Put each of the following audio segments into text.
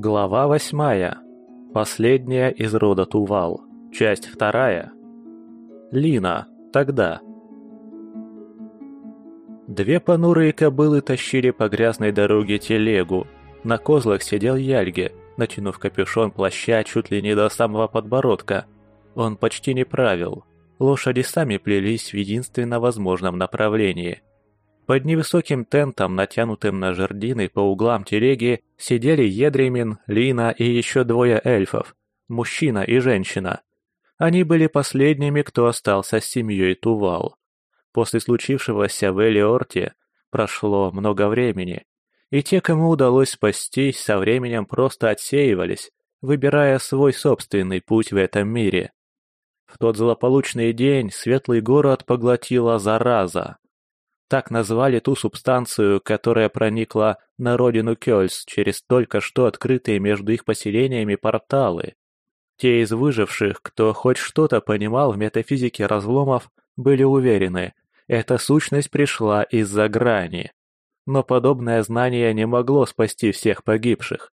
Глава восьмая. Последняя из рода Тувал. Часть вторая. Лина. Тогда. Две понурые кобылы тащили по грязной дороге телегу. На козлах сидел Яльге, натянув капюшон плаща чуть ли не до самого подбородка. Он почти не правил. Лошади сами плелись в единственно возможном направлении – под невысоким тентом, натянутым на жердины по углам телеги, сидели Едремин, Лина и еще двое эльфов, мужчина и женщина. Они были последними, кто остался с семьей Тувал. После случившегося в Элиорте прошло много времени, и те, кому удалось спастись, со временем просто отсеивались, выбирая свой собственный путь в этом мире. В тот злополучный день светлый город поглотила зараза. Так назвали ту субстанцию, которая проникла на родину Кёльс через только что открытые между их поселениями порталы. Те из выживших, кто хоть что-то понимал в метафизике разломов, были уверены, эта сущность пришла из-за грани. Но подобное знание не могло спасти всех погибших.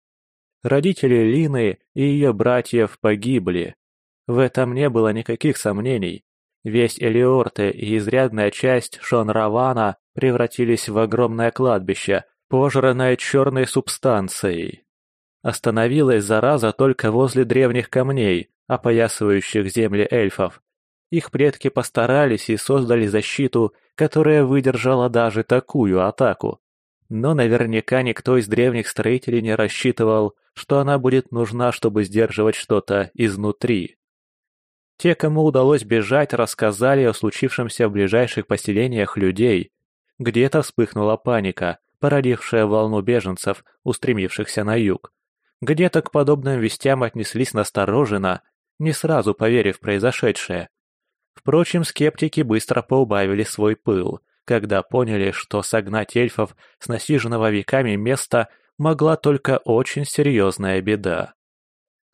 Родители Лины и ее братьев погибли. В этом не было никаких сомнений, Весь Элиорте и изрядная часть Шонравана превратились в огромное кладбище, пожранное черной субстанцией. Остановилась зараза только возле древних камней, опоясывающих земли эльфов. Их предки постарались и создали защиту, которая выдержала даже такую атаку. Но наверняка никто из древних строителей не рассчитывал, что она будет нужна, чтобы сдерживать что-то изнутри. Те, кому удалось бежать, рассказали о случившемся в ближайших поселениях людей. Где-то вспыхнула паника, породившая волну беженцев, устремившихся на юг. Где-то к подобным вестям отнеслись настороженно, не сразу поверив произошедшее. Впрочем, скептики быстро поубавили свой пыл, когда поняли, что согнать эльфов с насиженного веками места могла только очень серьезная беда.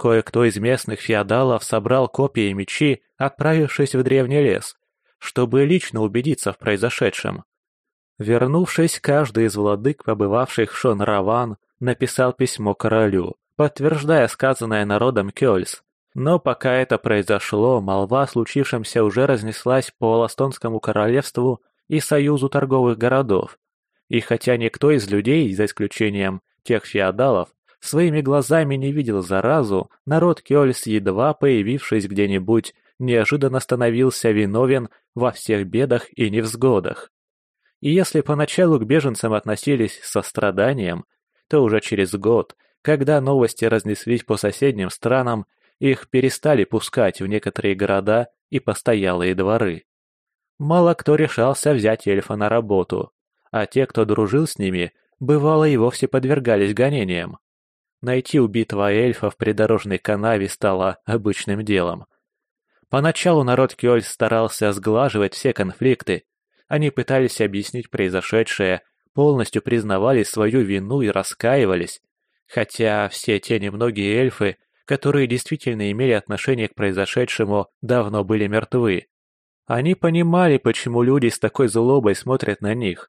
Кое-кто из местных феодалов собрал копии и мечи, отправившись в древний лес, чтобы лично убедиться в произошедшем. Вернувшись, каждый из владык, побывавших в Шон-Раван, написал письмо королю, подтверждая сказанное народом Кёльс. Но пока это произошло, молва о случившемся уже разнеслась по Ластонскому королевству и Союзу торговых городов. И хотя никто из людей, за исключением тех феодалов, своими глазами не видел заразу, народ Кёльс, едва появившись где-нибудь, неожиданно становился виновен во всех бедах и невзгодах. И если поначалу к беженцам относились с состраданием, то уже через год, когда новости разнеслись по соседним странам, их перестали пускать в некоторые города и постоялые дворы. Мало кто решался взять эльфа на работу, а те, кто дружил с ними, бывало и вовсе подвергались гонениям. Найти убитого эльфа в придорожной канаве стало обычным делом. Поначалу народ Кёль старался сглаживать все конфликты. Они пытались объяснить произошедшее, полностью признавали свою вину и раскаивались. Хотя все те немногие эльфы, которые действительно имели отношение к произошедшему, давно были мертвы. Они понимали, почему люди с такой злобой смотрят на них,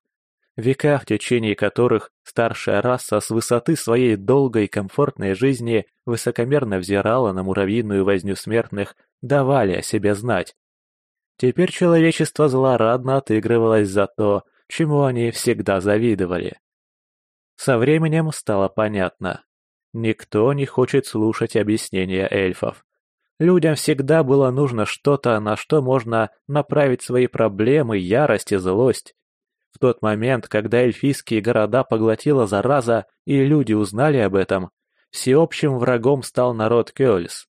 века в течение которых старшая раса с высоты своей долгой и комфортной жизни высокомерно взирала на муравьиную возню смертных, давали о себе знать. Теперь человечество злорадно отыгрывалось за то, чему они всегда завидовали. Со временем стало понятно. Никто не хочет слушать объяснения эльфов. Людям всегда было нужно что-то, на что можно направить свои проблемы, ярость и злость. В тот момент, когда эльфийские города поглотила зараза и люди узнали об этом, всеобщим врагом стал народ Кёльс.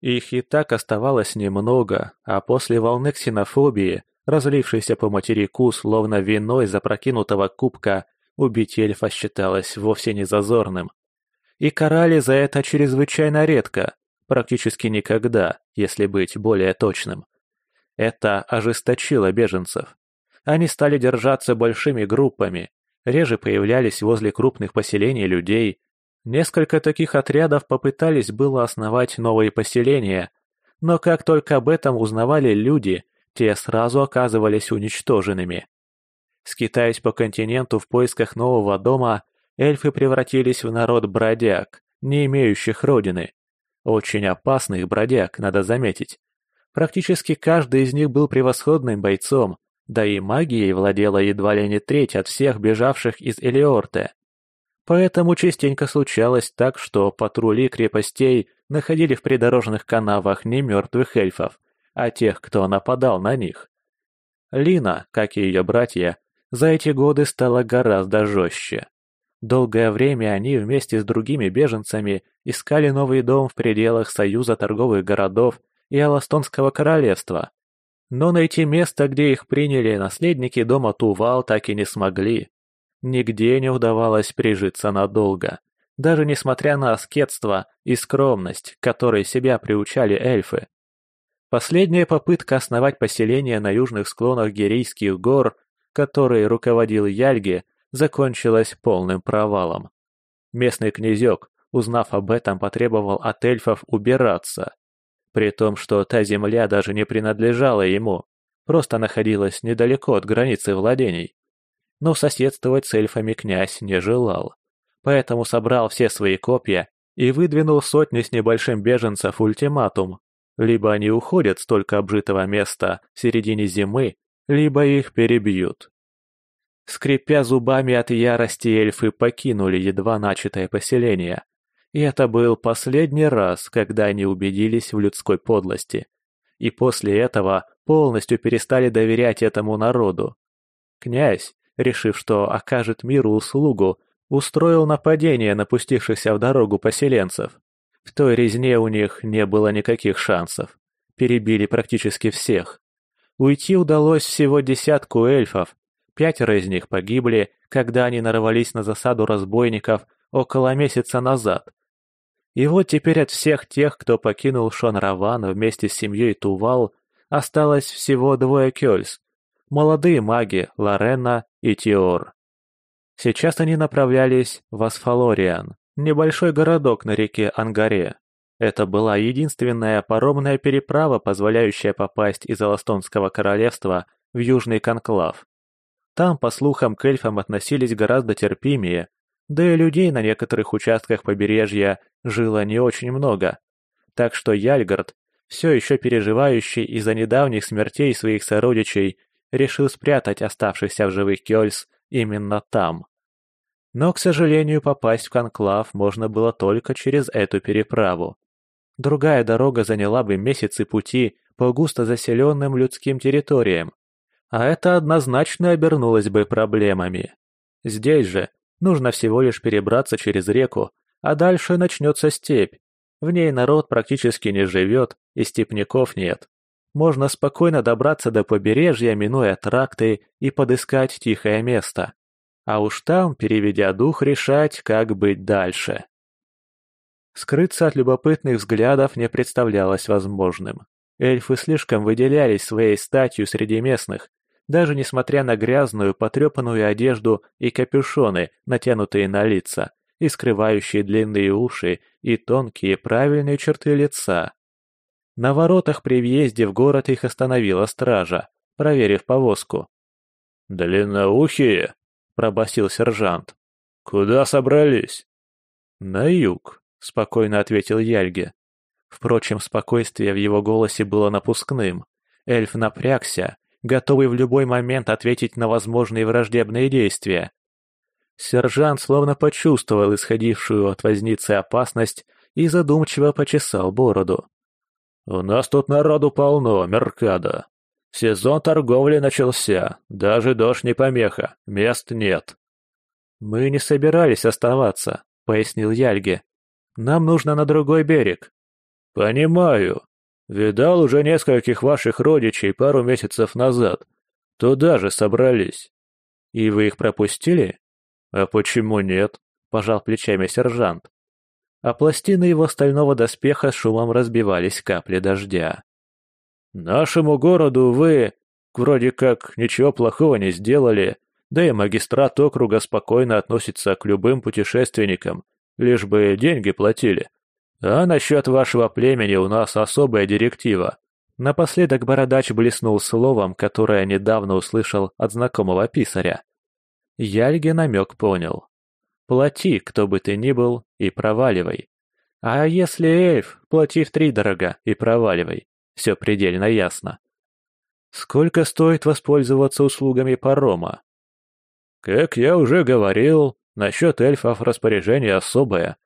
Их и так оставалось немного, а после волны ксенофобии, разлившейся по материку словно вино из опрокинутого кубка, убить эльфа считалось вовсе не зазорным. И карали за это чрезвычайно редко, практически никогда, если быть более точным. Это ожесточило беженцев. Они стали держаться большими группами, реже появлялись возле крупных поселений людей. Несколько таких отрядов попытались было основать новые поселения, но как только об этом узнавали люди, те сразу оказывались уничтоженными. Скитаясь по континенту в поисках нового дома, эльфы превратились в народ бродяг, не имеющих родины. Очень опасных бродяг, надо заметить. Практически каждый из них был превосходным бойцом, да и магией владела едва ли не треть от всех бежавших из Элиорте. Поэтому частенько случалось так, что патрули крепостей находили в придорожных канавах не мертвых эльфов, а тех, кто нападал на них. Лина, как и ее братья, за эти годы стала гораздо жестче. Долгое время они вместе с другими беженцами искали новый дом в пределах Союза торговых городов и Аластонского королевства. Но найти место, где их приняли наследники дома Тувал, так и не смогли. Нигде не удавалось прижиться надолго, даже несмотря на аскетство и скромность, которой себя приучали эльфы. Последняя попытка основать поселение на южных склонах Герейских гор, которой руководил Яльги, закончилась полным провалом. Местный князек, узнав об этом, потребовал от эльфов убираться. При том, что та земля даже не принадлежала ему, просто находилась недалеко от границы владений но соседствовать с эльфами князь не желал. Поэтому собрал все свои копья и выдвинул сотни с небольшим беженцев ультиматум. Либо они уходят с только обжитого места в середине зимы, либо их перебьют. Скрипя зубами от ярости, эльфы покинули едва начатое поселение. И это был последний раз, когда они убедились в людской подлости. И после этого полностью перестали доверять этому народу. Князь, решив, что окажет миру услугу, устроил нападение на пустившихся в дорогу поселенцев. В той резне у них не было никаких шансов. Перебили практически всех. Уйти удалось всего десятку эльфов. Пятеро из них погибли, когда они нарвались на засаду разбойников около месяца назад. И вот теперь от всех тех, кто покинул Шон-Раван вместе с семьей Тувал, осталось всего двое Кёльс, молодые маги Лорена и Тиор. Сейчас они направлялись в Асфалориан, небольшой городок на реке Ангаре. Это была единственная паромная переправа, позволяющая попасть из Аластонского королевства в Южный Конклав. Там, по слухам, к эльфам относились гораздо терпимее, да и людей на некоторых участках побережья жило не очень много. Так что Яльгард, все еще переживающий из-за недавних смертей своих сородичей, решил спрятать оставшихся в живых Кёльс именно там. Но, к сожалению, попасть в Конклав можно было только через эту переправу. Другая дорога заняла бы месяцы пути по густо заселенным людским территориям, а это однозначно обернулось бы проблемами. Здесь же нужно всего лишь перебраться через реку, а дальше начнется степь. В ней народ практически не живет и степняков нет можно спокойно добраться до побережья, минуя тракты и подыскать тихое место. А уж там, переведя дух, решать, как быть дальше. Скрыться от любопытных взглядов не представлялось возможным. Эльфы слишком выделялись своей статью среди местных, даже несмотря на грязную, потрепанную одежду и капюшоны, натянутые на лица, и скрывающие длинные уши и тонкие правильные черты лица. На воротах при въезде в город их остановила стража, проверив повозку. «Длинноухие?» — пробасил сержант. «Куда собрались?» «На юг», — спокойно ответил Яльге. Впрочем, спокойствие в его голосе было напускным. Эльф напрягся, готовый в любой момент ответить на возможные враждебные действия. Сержант словно почувствовал исходившую от возницы опасность и задумчиво почесал бороду. «У нас тут народу полно, Меркадо. Сезон торговли начался, даже дождь не помеха, мест нет». «Мы не собирались оставаться», — пояснил Яльге. «Нам нужно на другой берег». «Понимаю. Видал уже нескольких ваших родичей пару месяцев назад. Туда же собрались». «И вы их пропустили?» «А почему нет?» — пожал плечами сержант а пластины его стального доспеха шумом разбивались капли дождя. «Нашему городу вы, вроде как, ничего плохого не сделали, да и магистрат округа спокойно относится к любым путешественникам, лишь бы деньги платили. А насчет вашего племени у нас особая директива». Напоследок бородач блеснул словом, которое недавно услышал от знакомого писаря. Яльге намек понял. Плати, кто бы ты ни был, и проваливай. А если эльф, плати втридорога и проваливай. Все предельно ясно. Сколько стоит воспользоваться услугами парома? Как я уже говорил, насчет эльфов распоряжение особое.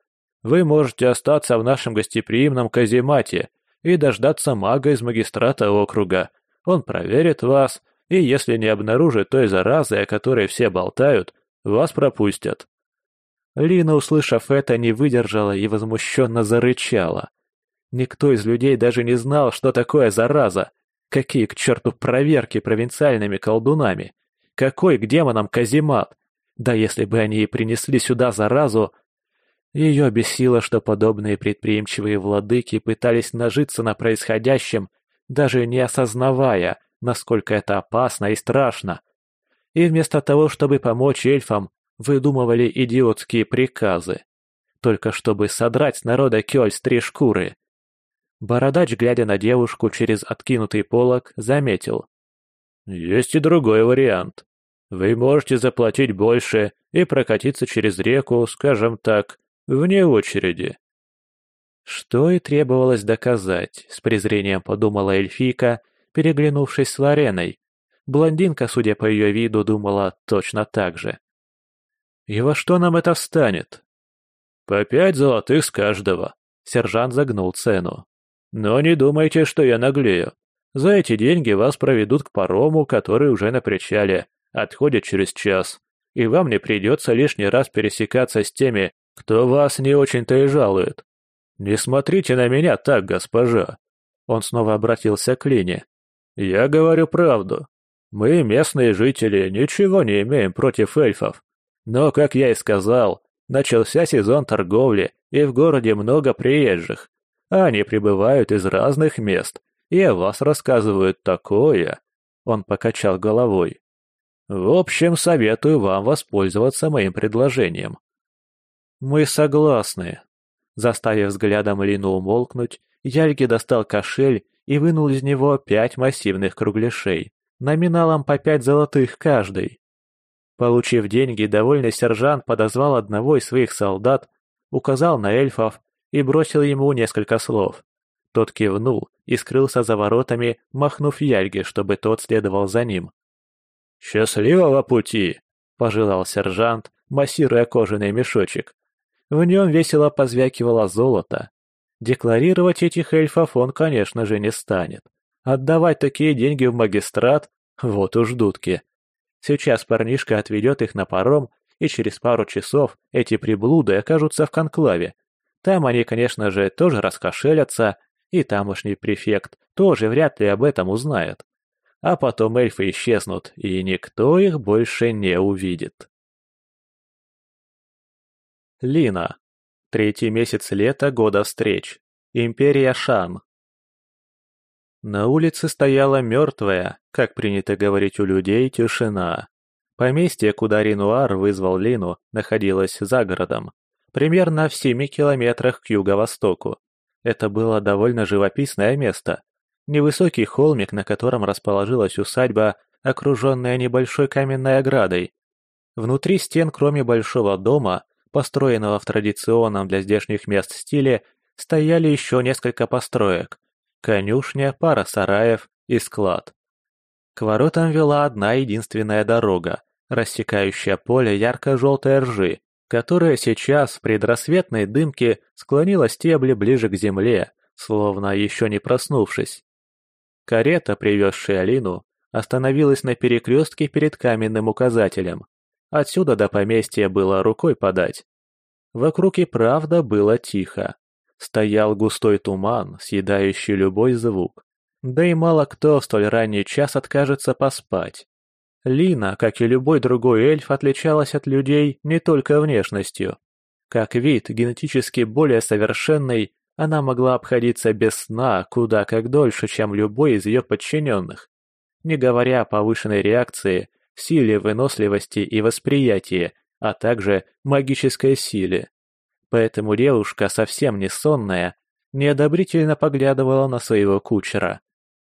Вы можете остаться в нашем гостеприимном каземате и дождаться мага из магистрата округа. Он проверит вас, и если не обнаружит той заразы, о которой все болтают, вас пропустят. Лина, услышав это, не выдержала и возмущенно зарычала. Никто из людей даже не знал, что такое зараза. Какие к черту проверки провинциальными колдунами? Какой к демонам каземат? Да если бы они и принесли сюда заразу... Ее бесило, что подобные предприимчивые владыки пытались нажиться на происходящем, даже не осознавая, насколько это опасно и страшно. И вместо того, чтобы помочь эльфам, выдумывали идиотские приказы. Только чтобы содрать с народа Кёльс три шкуры. Бородач, глядя на девушку через откинутый полог, заметил. «Есть и другой вариант. Вы можете заплатить больше и прокатиться через реку, скажем так, вне очереди». Что и требовалось доказать, с презрением подумала эльфийка, переглянувшись с Лареной. Блондинка, судя по ее виду, думала точно так же. «И во что нам это встанет?» «По пять золотых с каждого», — сержант загнул цену. «Но не думайте, что я наглею. За эти деньги вас проведут к парому, который уже на причале, отходит через час, и вам не придется лишний раз пересекаться с теми, кто вас не очень-то и жалует. Не смотрите на меня так, госпожа». Он снова обратился к Лине. «Я говорю правду. Мы, местные жители, ничего не имеем против эльфов. Но, как я и сказал, начался сезон торговли, и в городе много приезжих. Они прибывают из разных мест, и о вас рассказывают такое. Он покачал головой. В общем, советую вам воспользоваться моим предложением. Мы согласны. Заставив взглядом Лину умолкнуть, Яльги достал кошель и вынул из него пять массивных кругляшей, номиналом по пять золотых каждый. Получив деньги, довольный сержант подозвал одного из своих солдат, указал на эльфов и бросил ему несколько слов. Тот кивнул и скрылся за воротами, махнув Яльге, чтобы тот следовал за ним. «Счастливого пути!» – пожелал сержант, массируя кожаный мешочек. В нем весело позвякивало золото. Декларировать этих эльфов он, конечно же, не станет. Отдавать такие деньги в магистрат – вот уж дудки. Сейчас парнишка отведет их на паром, и через пару часов эти приблуды окажутся в конклаве. Там они, конечно же, тоже раскошелятся, и тамошний префект тоже вряд ли об этом узнает. А потом эльфы исчезнут, и никто их больше не увидит. Лина. Третий месяц лета года встреч. Империя Шан. На улице стояла мертвая, как принято говорить у людей, тишина. Поместье, куда Ринуар вызвал Лину, находилось за городом, примерно в семи километрах к юго-востоку. Это было довольно живописное место. Невысокий холмик, на котором расположилась усадьба, окруженная небольшой каменной оградой. Внутри стен, кроме большого дома, построенного в традиционном для здешних мест стиле, стояли еще несколько построек – конюшня, пара сараев и склад. К воротам вела одна единственная дорога, рассекающая поле ярко-желтой ржи, которая сейчас в предрассветной дымке склонила стебли ближе к земле, словно еще не проснувшись. Карета, привезшая Алину, остановилась на перекрестке перед каменным указателем. Отсюда до поместья было рукой подать. Вокруг и правда было тихо. Стоял густой туман, съедающий любой звук. Да и мало кто в столь ранний час откажется поспать. Лина, как и любой другой эльф, отличалась от людей не только внешностью. Как вид, генетически более совершенный, она могла обходиться без сна куда как дольше, чем любой из ее подчиненных. Не говоря о повышенной реакции, силе выносливости и восприятии, а также магической силе. Поэтому девушка, совсем не сонная, неодобрительно поглядывала на своего кучера.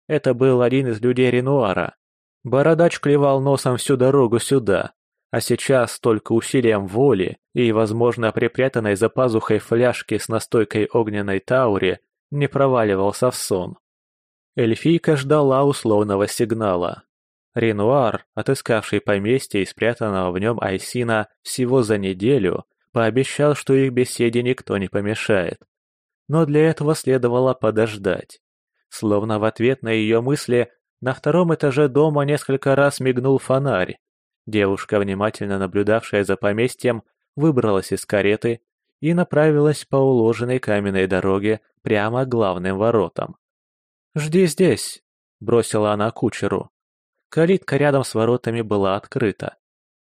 Это был один из людей Ренуара. Бородач клевал носом всю дорогу сюда. А сейчас только усилием воли и, возможно, припрятанной за пазухой фляжки с настойкой огненной таури не проваливался в сон. Эльфийка ждала условного сигнала. Ренуар, отыскавший поместье и спрятанного в нем Айсина всего за неделю, пообещал, что их беседе никто не помешает. Но для этого следовало подождать. Словно в ответ на ее мысли, на втором этаже дома несколько раз мигнул фонарь. Девушка, внимательно наблюдавшая за поместьем, выбралась из кареты и направилась по уложенной каменной дороге прямо к главным воротам. «Жди здесь», — бросила она кучеру. Калитка рядом с воротами была открыта.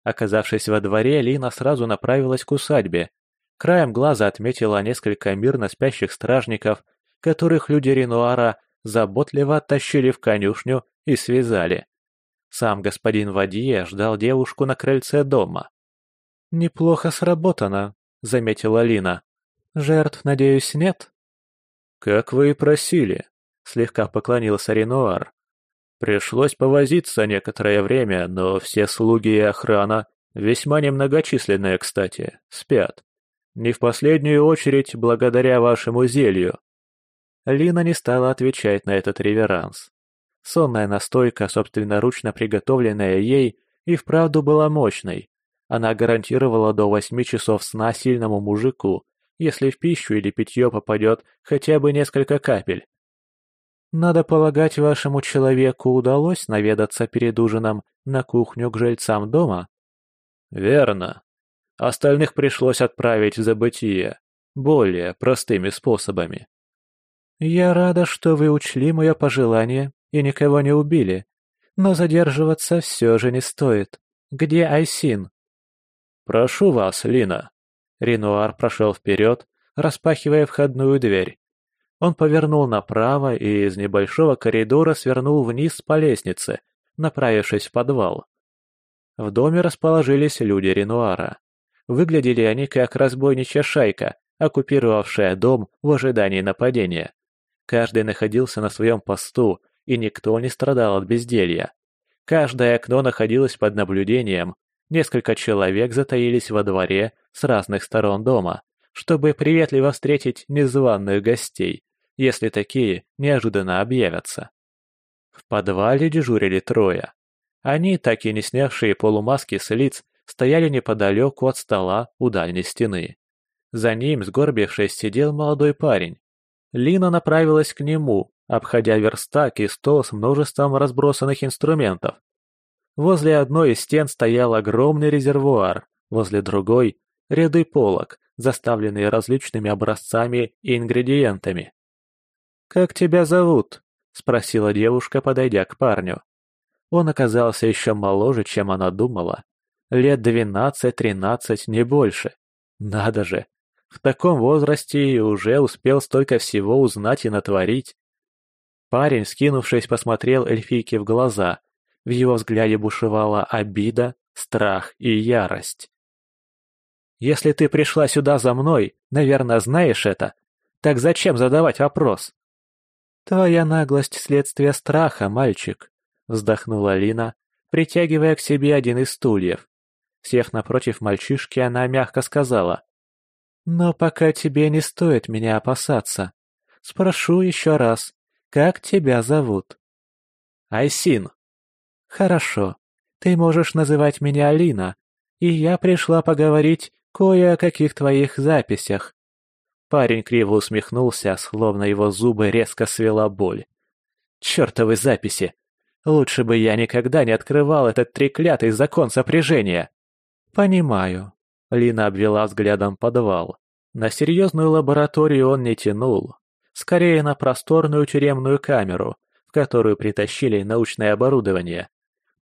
Оказавшись во дворе, Лина сразу направилась к усадьбе. Краем глаза отметила несколько мирно спящих стражников, которых люди Ренуара заботливо оттащили в конюшню и связали. Сам господин Вадье ждал девушку на крыльце дома. «Неплохо сработано», — заметила Лина. «Жертв, надеюсь, нет?» «Как вы и просили», — слегка поклонился Ренуар. Пришлось повозиться некоторое время, но все слуги и охрана, весьма немногочисленные, кстати, спят. Не в последнюю очередь благодаря вашему зелью. Лина не стала отвечать на этот реверанс. Сонная настойка, собственноручно приготовленная ей, и вправду была мощной. Она гарантировала до восьми часов сна сильному мужику, если в пищу или питье попадет хотя бы несколько капель. Надо полагать, вашему человеку удалось наведаться перед ужином на кухню к жильцам дома? Верно. Остальных пришлось отправить в забытие, более простыми способами. Я рада, что вы учли мое пожелание и никого не убили, но задерживаться все же не стоит. Где Айсин? Прошу вас, Лина. Ренуар прошел вперед, распахивая входную дверь. Он повернул направо и из небольшого коридора свернул вниз по лестнице, направившись в подвал. В доме расположились люди Ренуара. Выглядели они как разбойничья шайка, оккупировавшая дом в ожидании нападения. Каждый находился на своем посту, и никто не страдал от безделья. Каждое окно находилось под наблюдением, несколько человек затаились во дворе с разных сторон дома, чтобы приветливо встретить незваных гостей, если такие неожиданно объявятся. В подвале дежурили трое. Они, так и не снявшие полумаски с лиц, стояли неподалеку от стола у дальней стены. За ним, сгорбившись, сидел молодой парень. Лина направилась к нему, обходя верстак и стол с множеством разбросанных инструментов. Возле одной из стен стоял огромный резервуар, возле другой – ряды полок, заставленные различными образцами и ингредиентами. «Как тебя зовут?» – спросила девушка, подойдя к парню. Он оказался еще моложе, чем она думала. Лет двенадцать-тринадцать, не больше. Надо же! В таком возрасте уже успел столько всего узнать и натворить. Парень, скинувшись, посмотрел эльфийке в глаза. В его взгляде бушевала обида, страх и ярость. «Если ты пришла сюда за мной, наверное, знаешь это. Так зачем задавать вопрос?» «Твоя наглость — следствие страха, мальчик», — вздохнула Лина, притягивая к себе один из стульев. Сев напротив мальчишки, она мягко сказала. «Но пока тебе не стоит меня опасаться. Спрошу еще раз, как тебя зовут?» «Айсин». «Хорошо. Ты можешь называть меня Алина, и я пришла поговорить кое о каких твоих записях. Парень криво усмехнулся, словно его зубы резко свела боль. «Чёртовы записи! Лучше бы я никогда не открывал этот треклятый закон сопряжения!» «Понимаю». Лина обвела взглядом подвал. На серьезную лабораторию он не тянул. Скорее на просторную тюремную камеру, в которую притащили научное оборудование.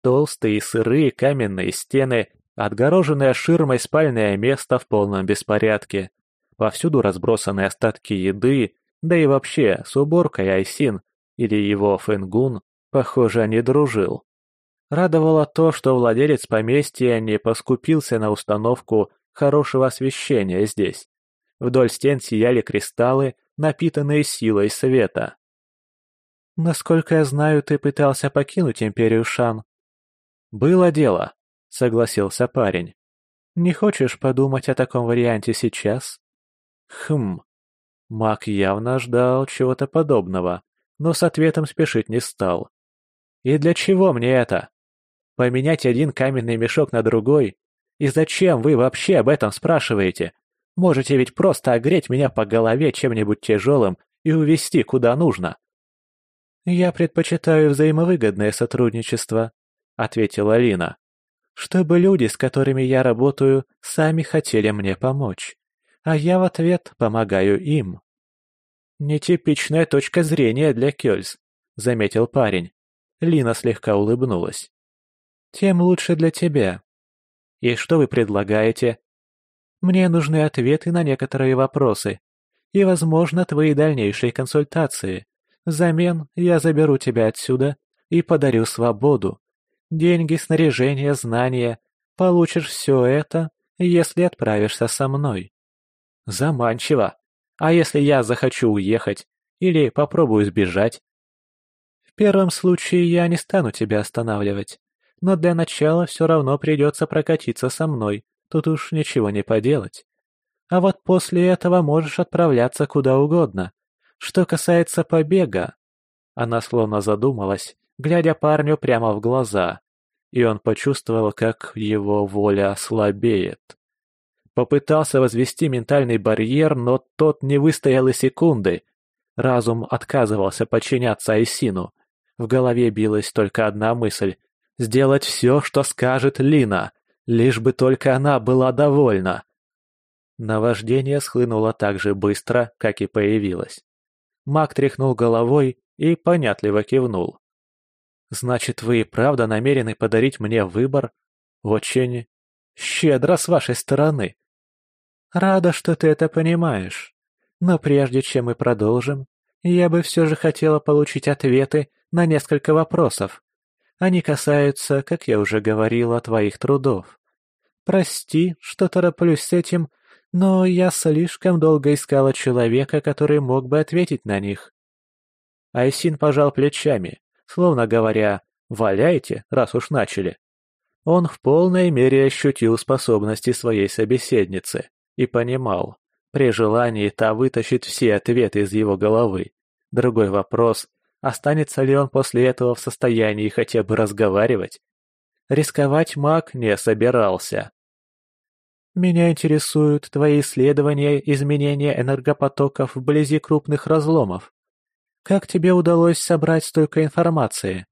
Толстые сырые каменные стены, отгороженное ширмой спальное место в полном беспорядке, Повсюду разбросаны остатки еды, да и вообще с уборкой Айсин или его Фэнгун, похоже, не дружил. Радовало то, что владелец поместья не поскупился на установку хорошего освещения здесь. Вдоль стен сияли кристаллы, напитанные силой света. «Насколько я знаю, ты пытался покинуть Империю Шан». «Было дело», — согласился парень. «Не хочешь подумать о таком варианте сейчас?» «Хм...» Мак явно ждал чего-то подобного, но с ответом спешить не стал. «И для чего мне это? Поменять один каменный мешок на другой? И зачем вы вообще об этом спрашиваете? Можете ведь просто огреть меня по голове чем-нибудь тяжелым и увезти куда нужно». «Я предпочитаю взаимовыгодное сотрудничество», — ответила Лина. «Чтобы люди, с которыми я работаю, сами хотели мне помочь, а я в ответ помогаю им». «Нетипичная точка зрения для Кёльс», — заметил парень. Лина слегка улыбнулась. «Тем лучше для тебя. И что вы предлагаете?» «Мне нужны ответы на некоторые вопросы и, возможно, твои дальнейшие консультации. Взамен я заберу тебя отсюда и подарю свободу. Деньги, снаряжение, знания. Получишь все это, если отправишься со мной». «Заманчиво», а если я захочу уехать или попробую сбежать? В первом случае я не стану тебя останавливать, но для начала все равно придется прокатиться со мной, тут уж ничего не поделать. А вот после этого можешь отправляться куда угодно. Что касается побега... Она словно задумалась, глядя парню прямо в глаза, и он почувствовал, как его воля слабеет. Попытался возвести ментальный барьер, но тот не выстоял и секунды. Разум отказывался подчиняться Айсину. В голове билась только одна мысль — сделать все, что скажет Лина, лишь бы только она была довольна. Наваждение схлынуло так же быстро, как и появилось. Маг тряхнул головой и понятливо кивнул. «Значит, вы и правда намерены подарить мне выбор? Очень щедро с вашей стороны. Рада, что ты это понимаешь. Но прежде чем мы продолжим, я бы все же хотела получить ответы на несколько вопросов. Они касаются, как я уже говорила, твоих трудов. Прости, что тороплюсь с этим, но я слишком долго искала человека, который мог бы ответить на них. Айсин пожал плечами, словно говоря «валяйте, раз уж начали». Он в полной мере ощутил способности своей собеседницы и понимал, при желании та вытащит все ответы из его головы. Другой вопрос, останется ли он после этого в состоянии хотя бы разговаривать? Рисковать маг не собирался. «Меня интересуют твои исследования изменения энергопотоков вблизи крупных разломов. Как тебе удалось собрать столько информации?»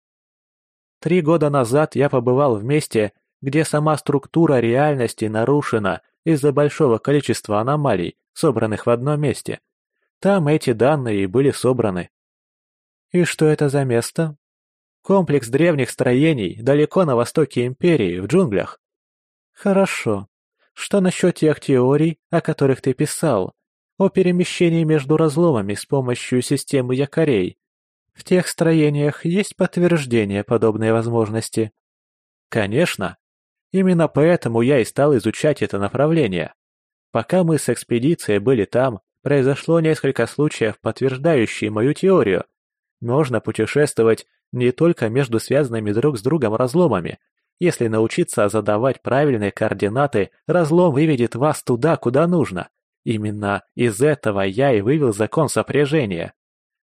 Три года назад я побывал в месте, где сама структура реальности нарушена из-за большого количества аномалий, собранных в одном месте. Там эти данные и были собраны. И что это за место? Комплекс древних строений далеко на востоке Империи, в джунглях. Хорошо. Что насчет тех теорий, о которых ты писал? О перемещении между разломами с помощью системы якорей? В тех строениях есть подтверждение подобной возможности? Конечно. Именно поэтому я и стал изучать это направление. Пока мы с экспедицией были там, произошло несколько случаев, подтверждающие мою теорию. Можно путешествовать не только между связанными друг с другом разломами. Если научиться задавать правильные координаты, разлом выведет вас туда, куда нужно. Именно из этого я и вывел закон сопряжения.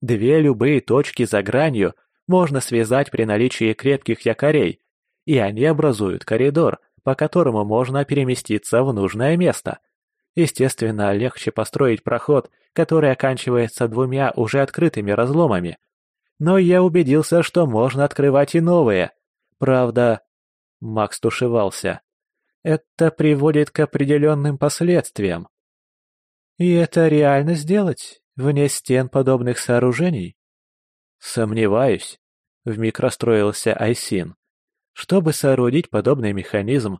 Две любые точки за гранью можно связать при наличии крепких якорей, и они образуют коридор, по которому можно переместиться в нужное место. Естественно, легче построить проход, который оканчивается двумя уже открытыми разломами. Но я убедился, что можно открывать и новые. Правда, Макс тушевался. Это приводит к определенным последствиям. И это реально сделать, вне стен подобных сооружений? Сомневаюсь, вмиг расстроился Айсин. Чтобы соорудить подобный механизм,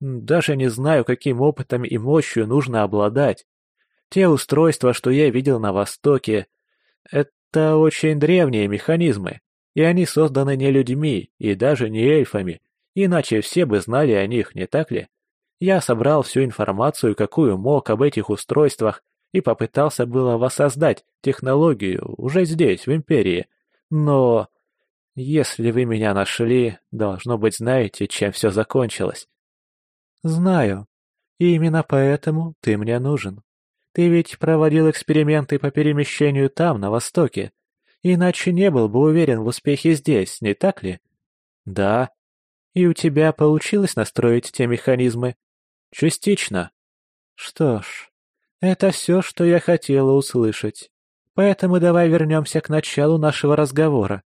даже не знаю, каким опытом и мощью нужно обладать. Те устройства, что я видел на Востоке, это очень древние механизмы, и они созданы не людьми и даже не эльфами, иначе все бы знали о них, не так ли? Я собрал всю информацию, какую мог об этих устройствах, и попытался было воссоздать технологию уже здесь, в Империи, но Если вы меня нашли, должно быть, знаете, чем все закончилось. Знаю. И именно поэтому ты мне нужен. Ты ведь проводил эксперименты по перемещению там, на Востоке. Иначе не был бы уверен в успехе здесь, не так ли? Да. И у тебя получилось настроить те механизмы? Частично. Что ж, это все, что я хотела услышать. Поэтому давай вернемся к началу нашего разговора.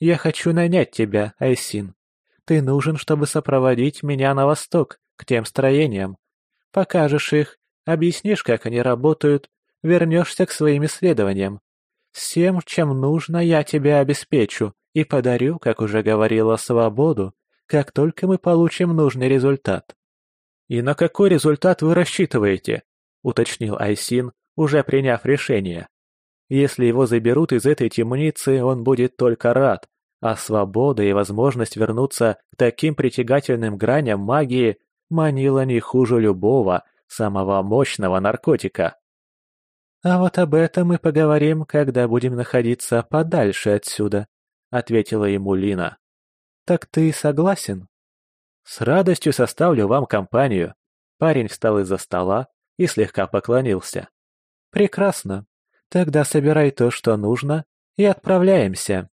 Я хочу нанять тебя, Айсин. Ты нужен, чтобы сопроводить меня на восток, к тем строениям. Покажешь их, объяснишь, как они работают, вернешься к своим исследованиям. Всем, чем нужно, я тебя обеспечу и подарю, как уже говорила, свободу, как только мы получим нужный результат. «И на какой результат вы рассчитываете?» — уточнил Айсин, уже приняв решение. Если его заберут из этой темницы, он будет только рад, а свобода и возможность вернуться к таким притягательным граням магии манила не хуже любого, самого мощного наркотика. «А вот об этом мы поговорим, когда будем находиться подальше отсюда», — ответила ему Лина. «Так ты согласен?» «С радостью составлю вам компанию». Парень встал из-за стола и слегка поклонился. «Прекрасно. Тогда собирай то, что нужно, и отправляемся.